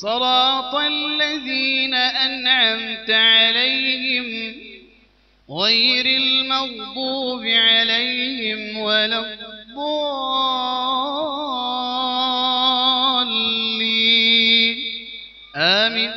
صراط الذين أنعمت عليهم غير المغضوب عليهم ولا الضالين. آمين.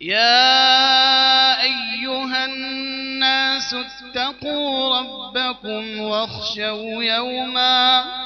يا أيها الناس اتقوا ربكم واخشوا يوما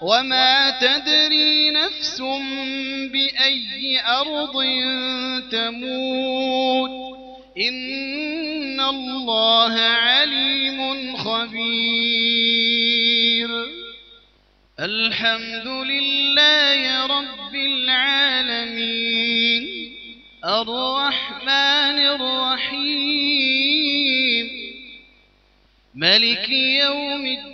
وما تدري نفس بأي أرض تموت. إن الله عليم خبير. الحمد لله رب العالمين. الرحمن الرحيم. ملك يوم الدين.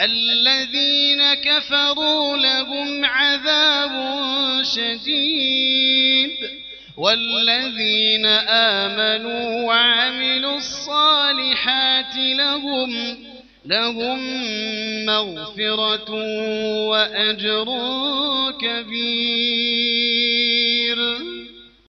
الذين كفروا لهم عذاب شديد والذين آمنوا وعملوا الصالحات لهم لهم مغفرة وأجر كبير.